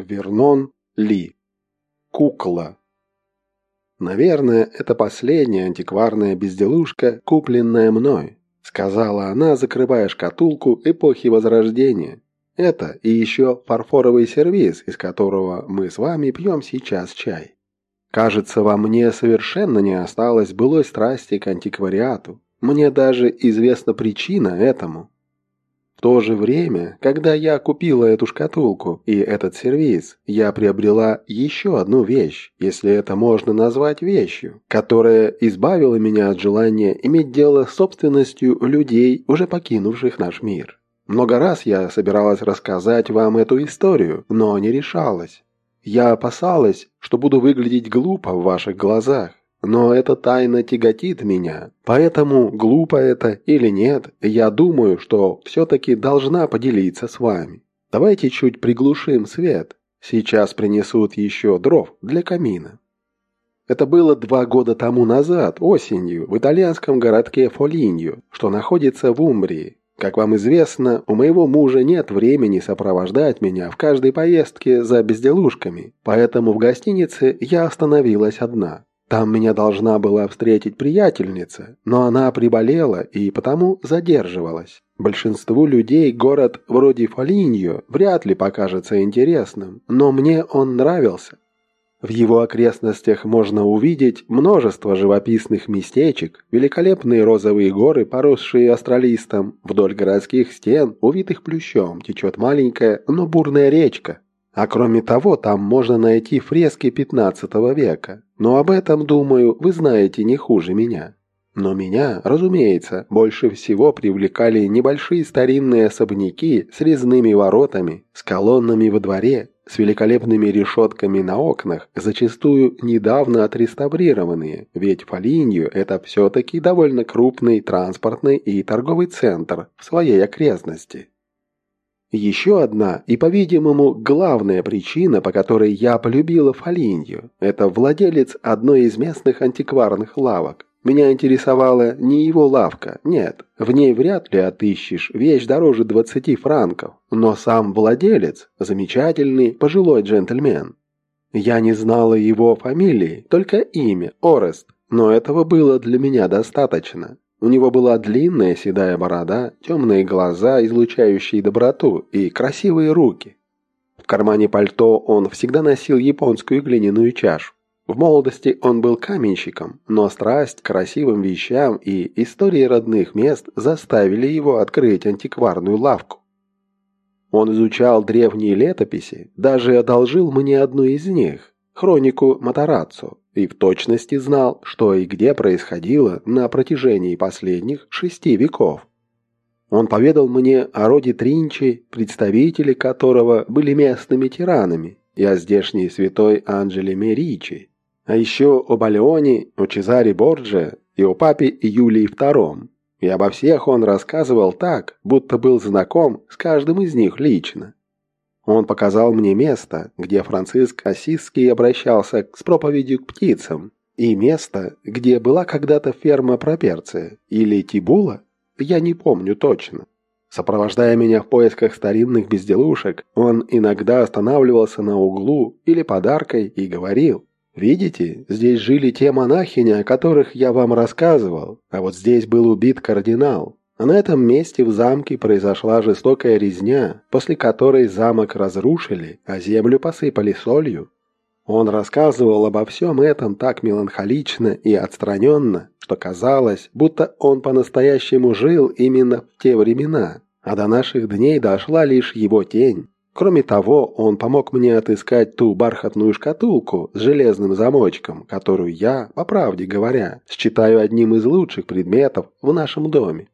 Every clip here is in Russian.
Вернон Ли. Кукла. Наверное, это последняя антикварная безделушка, купленная мной, сказала она, закрывая шкатулку эпохи Возрождения. Это и еще фарфоровый сервиз, из которого мы с вами пьем сейчас чай. Кажется, во мне совершенно не осталось былой страсти к антиквариату. Мне даже известна причина этому. В то же время, когда я купила эту шкатулку и этот сервиз, я приобрела еще одну вещь, если это можно назвать вещью, которая избавила меня от желания иметь дело с собственностью людей, уже покинувших наш мир. Много раз я собиралась рассказать вам эту историю, но не решалась. Я опасалась, что буду выглядеть глупо в ваших глазах. Но эта тайна тяготит меня, поэтому, глупо это или нет, я думаю, что все-таки должна поделиться с вами. Давайте чуть приглушим свет. Сейчас принесут еще дров для камина. Это было два года тому назад, осенью, в итальянском городке Фолиньо, что находится в Умбрии. Как вам известно, у моего мужа нет времени сопровождать меня в каждой поездке за безделушками, поэтому в гостинице я остановилась одна. Там меня должна была встретить приятельница, но она приболела и потому задерживалась. Большинству людей город вроде Фолиньо вряд ли покажется интересным, но мне он нравился. В его окрестностях можно увидеть множество живописных местечек, великолепные розовые горы, поросшие астролистом, вдоль городских стен, увитых плющом, течет маленькая, но бурная речка, а кроме того, там можно найти фрески 15 века. Но об этом, думаю, вы знаете не хуже меня. Но меня, разумеется, больше всего привлекали небольшие старинные особняки с резными воротами, с колоннами во дворе, с великолепными решетками на окнах, зачастую недавно отреставрированные, ведь Фолинью – это все-таки довольно крупный транспортный и торговый центр в своей окрестности. Еще одна и, по-видимому, главная причина, по которой я полюбила Фалинью, это владелец одной из местных антикварных лавок. Меня интересовала не его лавка, нет, в ней вряд ли отыщешь вещь дороже 20 франков, но сам владелец – замечательный пожилой джентльмен. Я не знала его фамилии, только имя – Орест, но этого было для меня достаточно. У него была длинная седая борода, темные глаза, излучающие доброту, и красивые руки. В кармане пальто он всегда носил японскую глиняную чашу. В молодости он был каменщиком, но страсть к красивым вещам и истории родных мест заставили его открыть антикварную лавку. Он изучал древние летописи, даже одолжил мне одну из них, хронику Матараццо, и в точности знал, что и где происходило на протяжении последних шести веков. Он поведал мне о роде Тринчи, представители которого были местными тиранами, и о здешней святой Анджеле Меричи, а еще об Алеоне, о Чезаре Борджи и о папе Юлии II. И обо всех он рассказывал так, будто был знаком с каждым из них лично. Он показал мне место, где Франциск Осиский обращался с проповедью к птицам, и место, где была когда-то ферма Проперция или Тибула, я не помню точно. Сопровождая меня в поисках старинных безделушек, он иногда останавливался на углу или подаркой и говорил, «Видите, здесь жили те монахини, о которых я вам рассказывал, а вот здесь был убит кардинал, а на этом месте в замке произошла жестокая резня, после которой замок разрушили, а землю посыпали солью. Он рассказывал обо всем этом так меланхолично и отстраненно, что казалось, будто он по-настоящему жил именно в те времена, а до наших дней дошла лишь его тень. Кроме того, он помог мне отыскать ту бархатную шкатулку с железным замочком, которую я, по правде говоря, считаю одним из лучших предметов в нашем доме.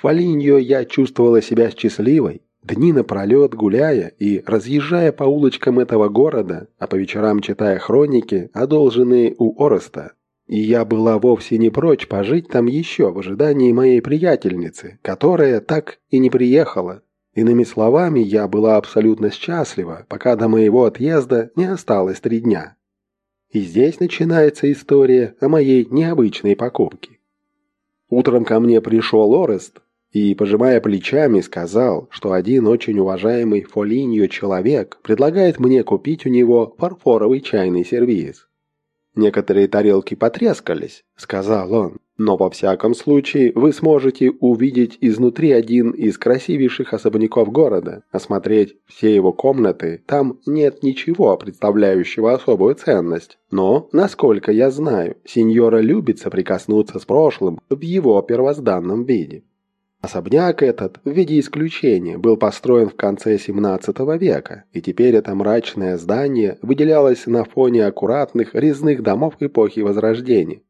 Фолиньо я чувствовала себя счастливой, дни напролет гуляя и разъезжая по улочкам этого города, а по вечерам читая хроники, одолженные у Ороста. И я была вовсе не прочь пожить там еще в ожидании моей приятельницы, которая так и не приехала. Иными словами, я была абсолютно счастлива, пока до моего отъезда не осталось три дня. И здесь начинается история о моей необычной покупке. Утром ко мне пришел Орест и, пожимая плечами, сказал, что один очень уважаемый Фолиньо человек предлагает мне купить у него фарфоровый чайный сервиз. «Некоторые тарелки потрескались», — сказал он, «но во всяком случае вы сможете увидеть изнутри один из красивейших особняков города, осмотреть все его комнаты, там нет ничего, представляющего особую ценность. Но, насколько я знаю, сеньора любит соприкоснуться с прошлым в его первозданном виде». Особняк этот, в виде исключения, был построен в конце 17 века, и теперь это мрачное здание выделялось на фоне аккуратных резных домов эпохи Возрождения.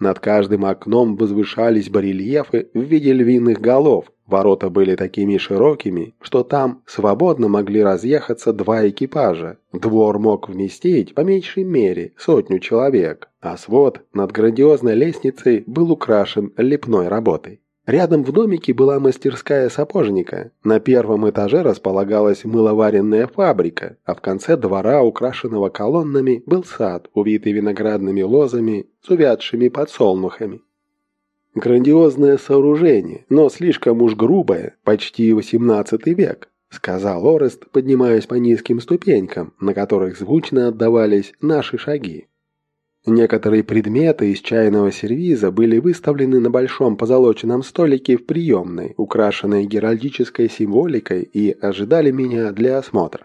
Над каждым окном возвышались барельефы в виде львиных голов, ворота были такими широкими, что там свободно могли разъехаться два экипажа. Двор мог вместить, по меньшей мере, сотню человек, а свод над грандиозной лестницей был украшен лепной работой. Рядом в домике была мастерская сапожника. На первом этаже располагалась мыловаренная фабрика, а в конце двора, украшенного колоннами, был сад, увитый виноградными лозами с увядшими подсолнухами. «Грандиозное сооружение, но слишком уж грубое, почти XVIII век», сказал Орест, поднимаясь по низким ступенькам, на которых звучно отдавались наши шаги. Некоторые предметы из чайного сервиза были выставлены на большом позолоченном столике в приемной, украшенной геральдической символикой, и ожидали меня для осмотра.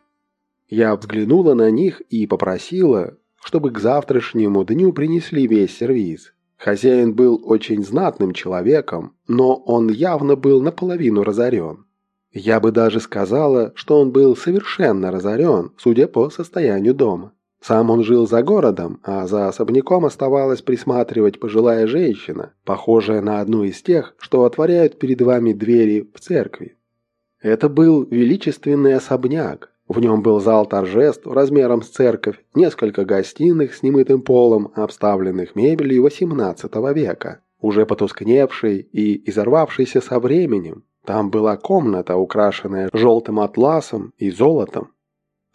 Я взглянула на них и попросила, чтобы к завтрашнему дню принесли весь сервиз. Хозяин был очень знатным человеком, но он явно был наполовину разорен. Я бы даже сказала, что он был совершенно разорен, судя по состоянию дома. Сам он жил за городом, а за особняком оставалась присматривать пожилая женщина, похожая на одну из тех, что отворяют перед вами двери в церкви. Это был величественный особняк. В нем был зал торжеств размером с церковь, несколько гостиных с немытым полом, обставленных мебелью XVIII века, уже потускневшей и изорвавшейся со временем. Там была комната, украшенная желтым атласом и золотом,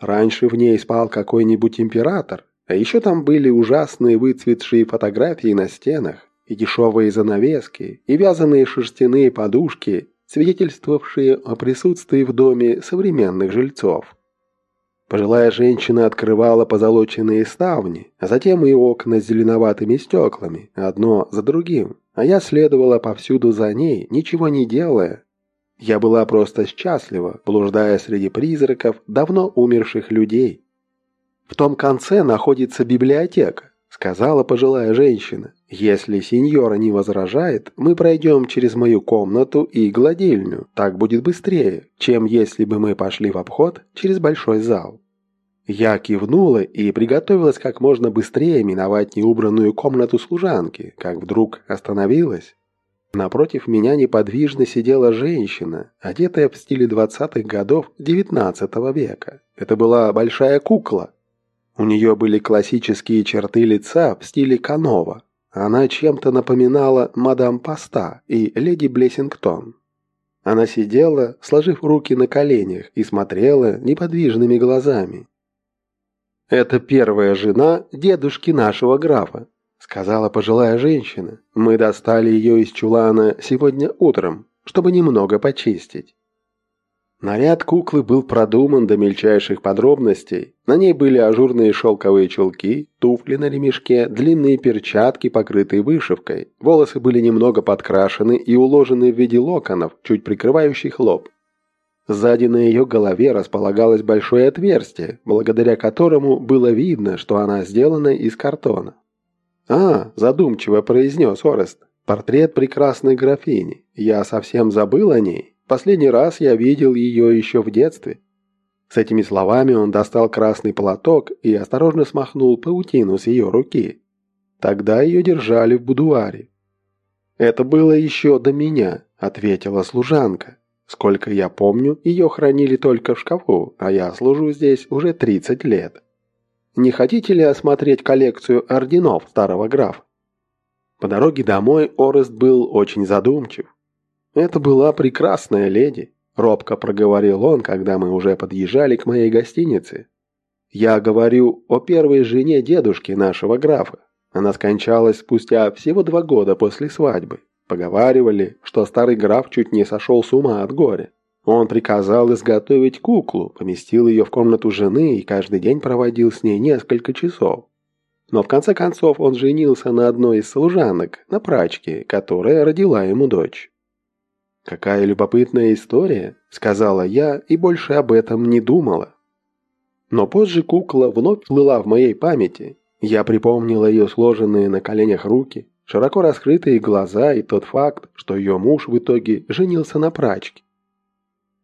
Раньше в ней спал какой-нибудь император, а еще там были ужасные выцветшие фотографии на стенах, и дешевые занавески, и вязаные шерстяные подушки, свидетельствовавшие о присутствии в доме современных жильцов. Пожилая женщина открывала позолоченные ставни, а затем и окна с зеленоватыми стеклами, одно за другим, а я следовала повсюду за ней, ничего не делая, я была просто счастлива, блуждая среди призраков давно умерших людей. В том конце находится библиотека, сказала пожилая женщина. Если сеньора не возражает, мы пройдем через мою комнату и гладильню. Так будет быстрее, чем если бы мы пошли в обход через большой зал. Я кивнула и приготовилась как можно быстрее миновать неубранную комнату служанки, как вдруг остановилась. Напротив меня неподвижно сидела женщина, одетая в стиле двадцатых годов XIX века. Это была большая кукла. У нее были классические черты лица в стиле Канова. Она чем-то напоминала мадам Паста и леди Блессингтон. Она сидела, сложив руки на коленях, и смотрела неподвижными глазами. «Это первая жена дедушки нашего графа», сказала пожилая женщина. «Мы достали ее из чулана сегодня утром, чтобы немного почистить». Наряд куклы был продуман до мельчайших подробностей. На ней были ажурные шелковые чулки, туфли на ремешке, длинные перчатки, покрытые вышивкой. Волосы были немного подкрашены и уложены в виде локонов, чуть прикрывающих лоб. Сзади на ее голове располагалось большое отверстие, благодаря которому было видно, что она сделана из картона. «А», – задумчиво произнес Орест, – «портрет прекрасной графини. Я совсем забыл о ней. Последний раз я видел ее еще в детстве». С этими словами он достал красный платок и осторожно смахнул паутину с ее руки. Тогда ее держали в будуаре. «Это было еще до меня», – ответила служанка. «Сколько я помню, ее хранили только в шкафу, а я служу здесь уже 30 лет». Не хотите ли осмотреть коллекцию орденов старого графа?» По дороге домой Орест был очень задумчив. «Это была прекрасная леди», – робко проговорил он, когда мы уже подъезжали к моей гостинице. «Я говорю о первой жене дедушки нашего графа. Она скончалась спустя всего два года после свадьбы. Поговаривали, что старый граф чуть не сошел с ума от горя. Он приказал изготовить куклу, поместил ее в комнату жены и каждый день проводил с ней несколько часов. Но в конце концов он женился на одной из служанок, на прачке, которая родила ему дочь. «Какая любопытная история», — сказала я и больше об этом не думала. Но позже кукла вновь плыла в моей памяти. Я припомнила ее сложенные на коленях руки, широко раскрытые глаза и тот факт, что ее муж в итоге женился на прачке.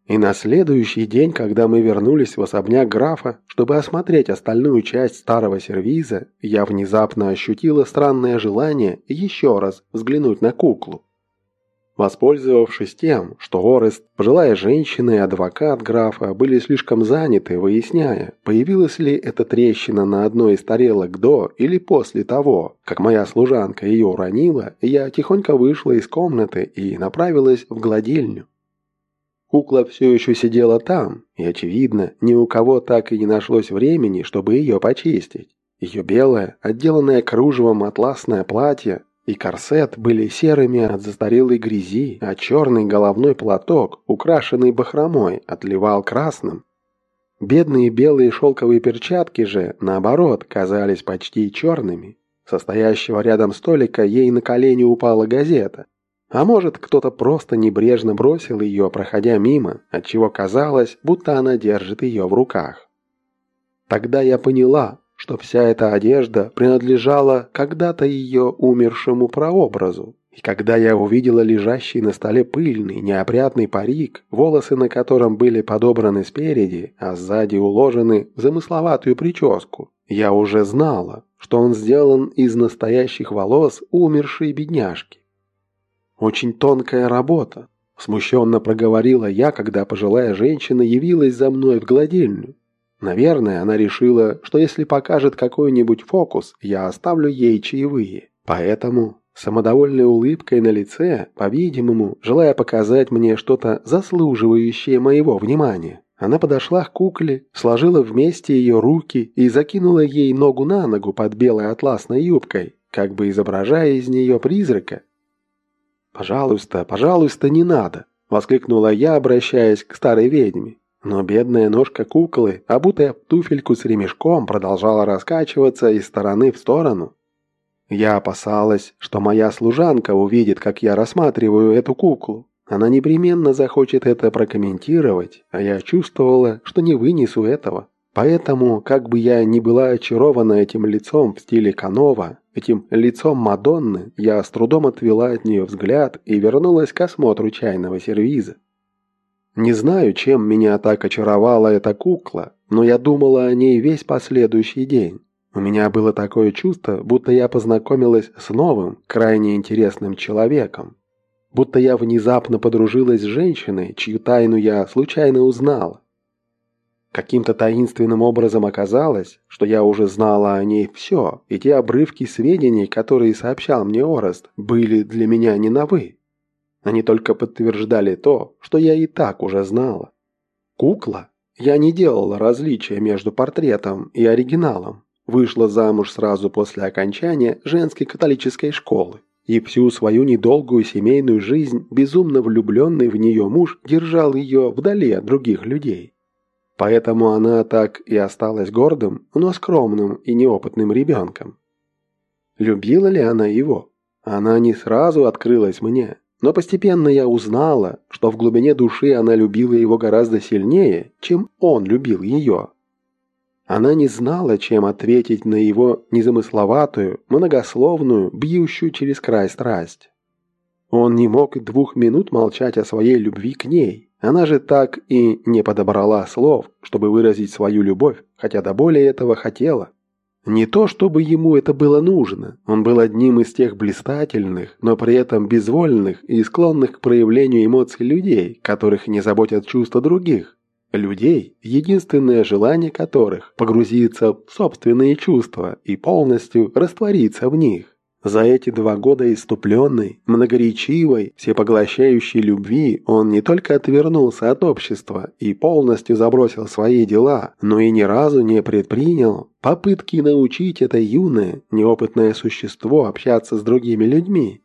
И на следующий день, когда мы вернулись в особняк графа, чтобы осмотреть остальную часть старого сервиза, я внезапно ощутила странное желание еще раз взглянуть на куклу. Воспользовавшись тем, что Орест, пожилая женщина и адвокат графа были слишком заняты, выясняя, появилась ли эта трещина на одной из тарелок до или после того, как моя служанка ее уронила, я тихонько вышла из комнаты и направилась в гладильню. Кукла все еще сидела там, и, очевидно, ни у кого так и не нашлось времени, чтобы ее почистить. Ее белое, отделанное кружевом атласное платье и корсет были серыми от застарелой грязи, а черный головной платок, украшенный бахромой, отливал красным. Бедные белые шелковые перчатки же, наоборот, казались почти черными. Со стоящего рядом столика ей на колени упала газета. А может, кто-то просто небрежно бросил ее, проходя мимо, отчего казалось, будто она держит ее в руках. Тогда я поняла, что вся эта одежда принадлежала когда-то ее умершему прообразу. И когда я увидела лежащий на столе пыльный, неопрятный парик, волосы на котором были подобраны спереди, а сзади уложены в замысловатую прическу, я уже знала, что он сделан из настоящих волос умершей бедняжки. Очень тонкая работа, смущенно проговорила я, когда пожилая женщина явилась за мной в гладильню. Наверное, она решила, что если покажет какой-нибудь фокус, я оставлю ей чаевые. Поэтому, самодовольной улыбкой на лице, по-видимому, желая показать мне что-то заслуживающее моего внимания, она подошла к кукле, сложила вместе ее руки и закинула ей ногу на ногу под белой атласной юбкой, как бы изображая из нее призрака. «Пожалуйста, пожалуйста, не надо!» — воскликнула я, обращаясь к старой ведьме. Но бедная ножка куклы, обутая в туфельку с ремешком, продолжала раскачиваться из стороны в сторону. Я опасалась, что моя служанка увидит, как я рассматриваю эту куклу. Она непременно захочет это прокомментировать, а я чувствовала, что не вынесу этого. Поэтому, как бы я ни была очарована этим лицом в стиле Канова, этим лицом Мадонны, я с трудом отвела от нее взгляд и вернулась к осмотру чайного сервиза. Не знаю, чем меня так очаровала эта кукла, но я думала о ней весь последующий день. У меня было такое чувство, будто я познакомилась с новым, крайне интересным человеком. Будто я внезапно подружилась с женщиной, чью тайну я случайно узнала. Каким-то таинственным образом оказалось, что я уже знала о ней все, и те обрывки сведений, которые сообщал мне Орест, были для меня не новы. Они только подтверждали то, что я и так уже знала. Кукла? Я не делала различия между портретом и оригиналом. Вышла замуж сразу после окончания женской католической школы. И всю свою недолгую семейную жизнь безумно влюбленный в нее муж держал ее вдали от других людей. Поэтому она так и осталась гордым, но скромным и неопытным ребенком. Любила ли она его? Она не сразу открылась мне, но постепенно я узнала, что в глубине души она любила его гораздо сильнее, чем он любил ее. Она не знала, чем ответить на его незамысловатую, многословную, бьющую через край страсть. Он не мог двух минут молчать о своей любви к ней. Она же так и не подобрала слов, чтобы выразить свою любовь, хотя до боли этого хотела. Не то, чтобы ему это было нужно, он был одним из тех блистательных, но при этом безвольных и склонных к проявлению эмоций людей, которых не заботят чувства других. Людей, единственное желание которых – погрузиться в собственные чувства и полностью раствориться в них. За эти два года иступленной, многоречивой, всепоглощающей любви он не только отвернулся от общества и полностью забросил свои дела, но и ни разу не предпринял попытки научить это юное, неопытное существо общаться с другими людьми.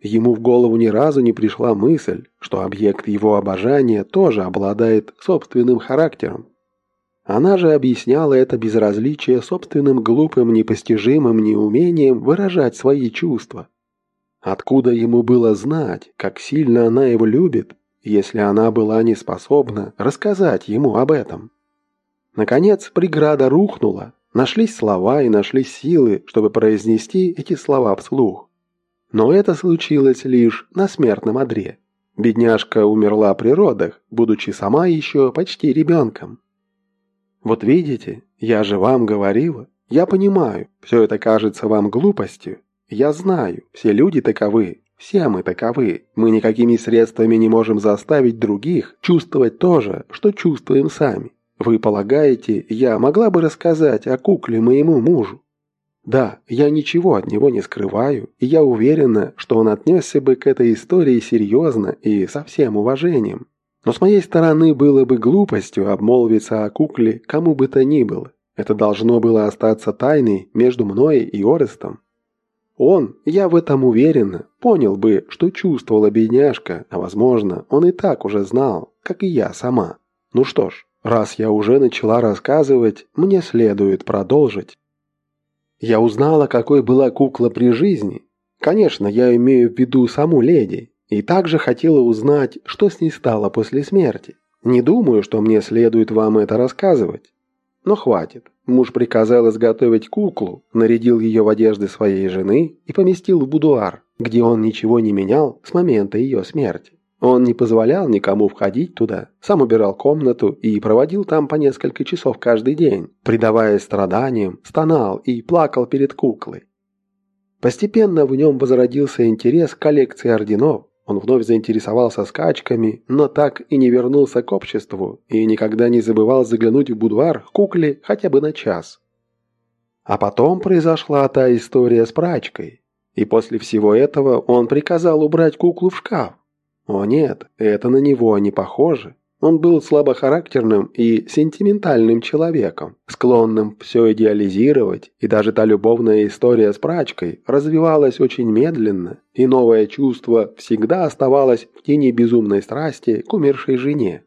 Ему в голову ни разу не пришла мысль, что объект его обожания тоже обладает собственным характером. Она же объясняла это безразличие собственным глупым, непостижимым неумением выражать свои чувства. Откуда ему было знать, как сильно она его любит, если она была не способна рассказать ему об этом? Наконец преграда рухнула, нашлись слова и нашлись силы, чтобы произнести эти слова вслух. Но это случилось лишь на смертном одре. Бедняжка умерла при родах, будучи сама еще почти ребенком. Вот видите, я же вам говорила, я понимаю, все это кажется вам глупостью. Я знаю, все люди таковы, все мы таковы. Мы никакими средствами не можем заставить других чувствовать то же, что чувствуем сами. Вы полагаете, я могла бы рассказать о кукле моему мужу? Да, я ничего от него не скрываю, и я уверена, что он отнесся бы к этой истории серьезно и со всем уважением. Но с моей стороны было бы глупостью обмолвиться о кукле кому бы то ни было. Это должно было остаться тайной между мной и Орестом. Он, я в этом уверена, понял бы, что чувствовала бедняжка, а возможно, он и так уже знал, как и я сама. Ну что ж, Раз я уже начала рассказывать, мне следует продолжить. Я узнала, какой была кукла при жизни. Конечно, я имею в виду саму леди. И также хотела узнать, что с ней стало после смерти. Не думаю, что мне следует вам это рассказывать. Но хватит. Муж приказал изготовить куклу, нарядил ее в одежды своей жены и поместил в будуар, где он ничего не менял с момента ее смерти. Он не позволял никому входить туда, сам убирал комнату и проводил там по несколько часов каждый день, предаваясь страданиям, стонал и плакал перед куклой. Постепенно в нем возродился интерес к коллекции орденов, он вновь заинтересовался скачками, но так и не вернулся к обществу и никогда не забывал заглянуть в будуар кукле хотя бы на час. А потом произошла та история с прачкой, и после всего этого он приказал убрать куклу в шкаф, о нет, это на него не похоже. Он был слабохарактерным и сентиментальным человеком, склонным все идеализировать, и даже та любовная история с прачкой развивалась очень медленно, и новое чувство всегда оставалось в тени безумной страсти к умершей жене.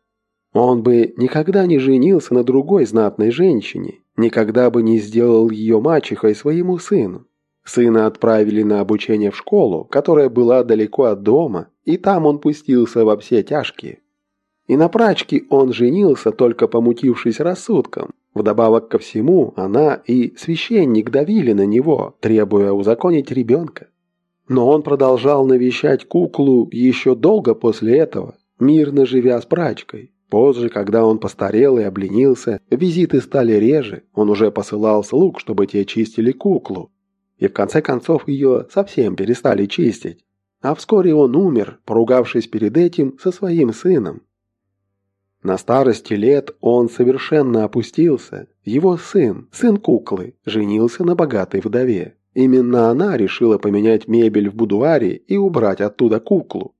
Он бы никогда не женился на другой знатной женщине, никогда бы не сделал ее мачехой своему сыну. Сына отправили на обучение в школу, которая была далеко от дома, и там он пустился во все тяжкие. И на прачке он женился, только помутившись рассудком. Вдобавок ко всему, она и священник давили на него, требуя узаконить ребенка. Но он продолжал навещать куклу еще долго после этого, мирно живя с прачкой. Позже, когда он постарел и обленился, визиты стали реже, он уже посылал слуг, чтобы те чистили куклу. И в конце концов ее совсем перестали чистить. А вскоре он умер, поругавшись перед этим со своим сыном. На старости лет он совершенно опустился. Его сын, сын куклы, женился на богатой вдове. Именно она решила поменять мебель в будуаре и убрать оттуда куклу.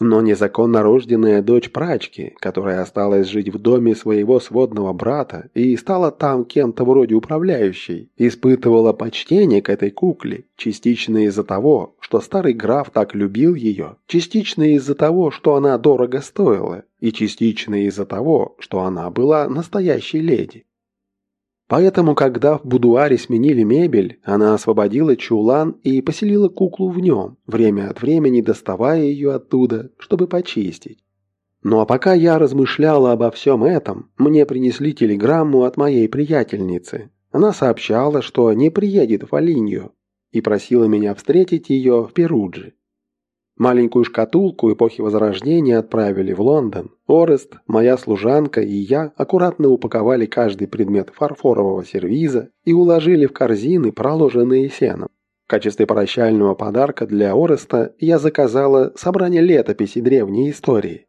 Но незаконно рожденная дочь прачки, которая осталась жить в доме своего сводного брата и стала там кем-то вроде управляющей, испытывала почтение к этой кукле, частично из-за того, что старый граф так любил ее, частично из-за того, что она дорого стоила, и частично из-за того, что она была настоящей леди. Поэтому, когда в будуаре сменили мебель, она освободила чулан и поселила куклу в нем, время от времени доставая ее оттуда, чтобы почистить. Ну а пока я размышляла обо всем этом, мне принесли телеграмму от моей приятельницы. Она сообщала, что не приедет в Алинью и просила меня встретить ее в Перудже. Маленькую шкатулку эпохи Возрождения отправили в Лондон. Орест, моя служанка и я аккуратно упаковали каждый предмет фарфорового сервиза и уложили в корзины, проложенные сеном. В качестве прощального подарка для Ореста я заказала собрание летописей древней истории.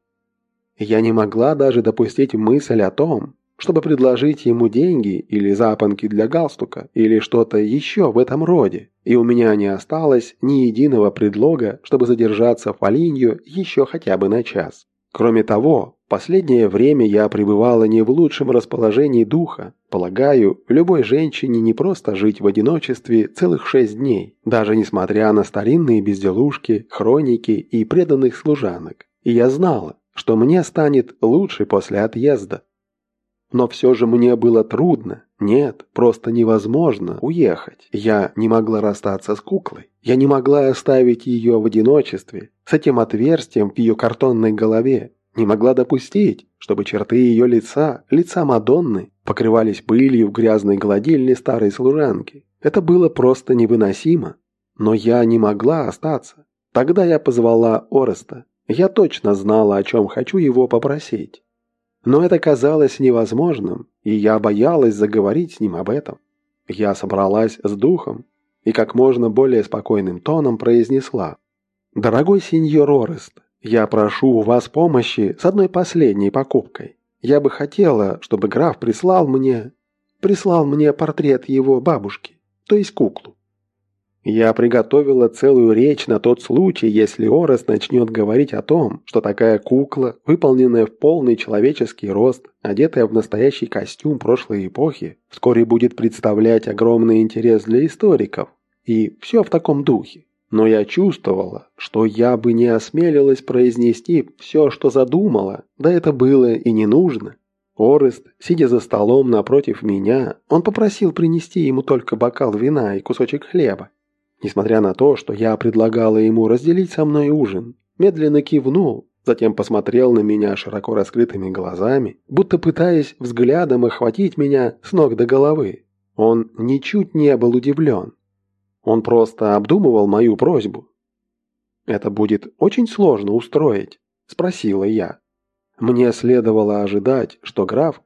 Я не могла даже допустить мысль о том, чтобы предложить ему деньги или запонки для галстука или что-то еще в этом роде, и у меня не осталось ни единого предлога, чтобы задержаться в Полинью еще хотя бы на час. Кроме того, Последнее время я пребывала не в лучшем расположении духа. Полагаю, любой женщине не просто жить в одиночестве целых шесть дней, даже несмотря на старинные безделушки, хроники и преданных служанок. И я знала, что мне станет лучше после отъезда. Но все же мне было трудно, нет, просто невозможно уехать. Я не могла расстаться с куклой. Я не могла оставить ее в одиночестве, с этим отверстием в ее картонной голове, не могла допустить, чтобы черты ее лица, лица Мадонны, покрывались пылью в грязной гладильне старой служанки. Это было просто невыносимо. Но я не могла остаться. Тогда я позвала Ореста. Я точно знала, о чем хочу его попросить. Но это казалось невозможным, и я боялась заговорить с ним об этом. Я собралась с духом и как можно более спокойным тоном произнесла. «Дорогой сеньор Орест, я прошу у вас помощи с одной последней покупкой. Я бы хотела, чтобы граф прислал мне... прислал мне портрет его бабушки, то есть куклу. Я приготовила целую речь на тот случай, если Орес начнет говорить о том, что такая кукла, выполненная в полный человеческий рост, одетая в настоящий костюм прошлой эпохи, вскоре будет представлять огромный интерес для историков. И все в таком духе. Но я чувствовала, что я бы не осмелилась произнести все, что задумала, да это было и не нужно. Орест, сидя за столом напротив меня, он попросил принести ему только бокал вина и кусочек хлеба. Несмотря на то, что я предлагала ему разделить со мной ужин, медленно кивнул, затем посмотрел на меня широко раскрытыми глазами, будто пытаясь взглядом охватить меня с ног до головы. Он ничуть не был удивлен. Он просто обдумывал мою просьбу. «Это будет очень сложно устроить», – спросила я. Мне следовало ожидать, что граф...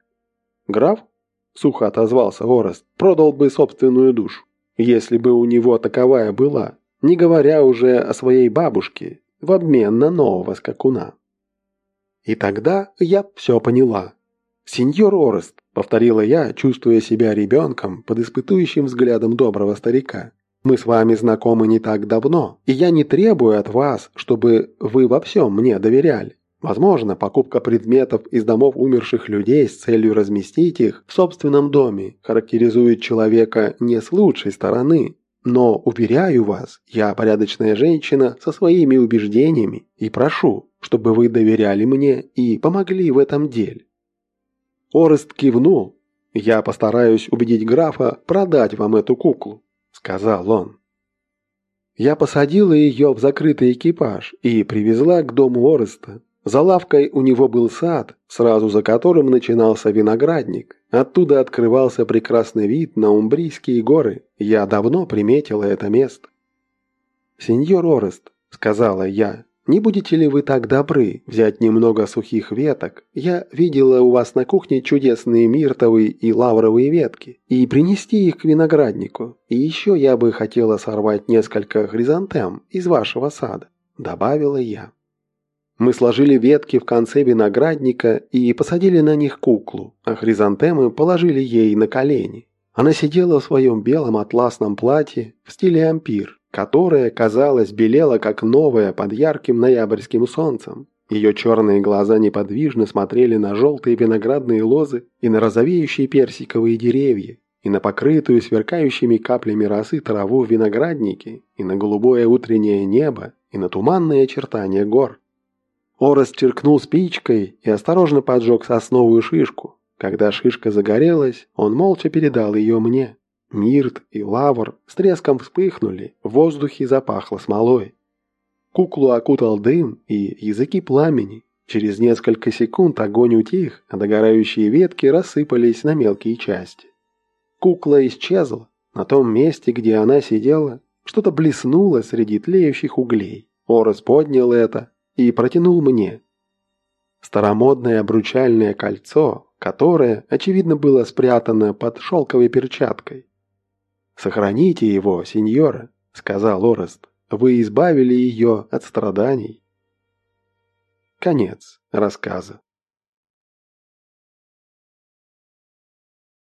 «Граф?» – сухо отозвался Орест, продал бы собственную душу, если бы у него таковая была, не говоря уже о своей бабушке, в обмен на нового скакуна. И тогда я все поняла. «Сеньор Орест», — повторила я, чувствуя себя ребенком под испытующим взглядом доброго старика. Мы с вами знакомы не так давно, и я не требую от вас, чтобы вы во всем мне доверяли. Возможно, покупка предметов из домов умерших людей с целью разместить их в собственном доме характеризует человека не с лучшей стороны. Но, уверяю вас, я порядочная женщина со своими убеждениями и прошу, чтобы вы доверяли мне и помогли в этом деле. Орест кивнул. Я постараюсь убедить графа продать вам эту куклу сказал он. Я посадила ее в закрытый экипаж и привезла к дому Ореста. За лавкой у него был сад, сразу за которым начинался виноградник. Оттуда открывался прекрасный вид на Умбрийские горы. Я давно приметила это место. «Сеньор Орест», — сказала я, не будете ли вы так добры взять немного сухих веток? Я видела у вас на кухне чудесные миртовые и лавровые ветки. И принести их к винограднику. И еще я бы хотела сорвать несколько хризантем из вашего сада», – добавила я. Мы сложили ветки в конце виноградника и посадили на них куклу, а хризантемы положили ей на колени. Она сидела в своем белом атласном платье в стиле ампир, которая, казалось, белела как новая под ярким ноябрьским солнцем. Ее черные глаза неподвижно смотрели на желтые виноградные лозы и на розовеющие персиковые деревья, и на покрытую сверкающими каплями росы траву в винограднике, и на голубое утреннее небо, и на туманные очертания гор. Орес черкнул спичкой и осторожно поджег сосновую шишку. Когда шишка загорелась, он молча передал ее мне. Мирт и лавр с треском вспыхнули, в воздухе запахло смолой. Куклу окутал дым и языки пламени. Через несколько секунд огонь утих, а догорающие ветки рассыпались на мелкие части. Кукла исчезла. На том месте, где она сидела, что-то блеснуло среди тлеющих углей. Орос поднял это и протянул мне. Старомодное обручальное кольцо, которое, очевидно, было спрятано под шелковой перчаткой. «Сохраните его, сеньора», — сказал Орест. «Вы избавили ее от страданий». Конец рассказа.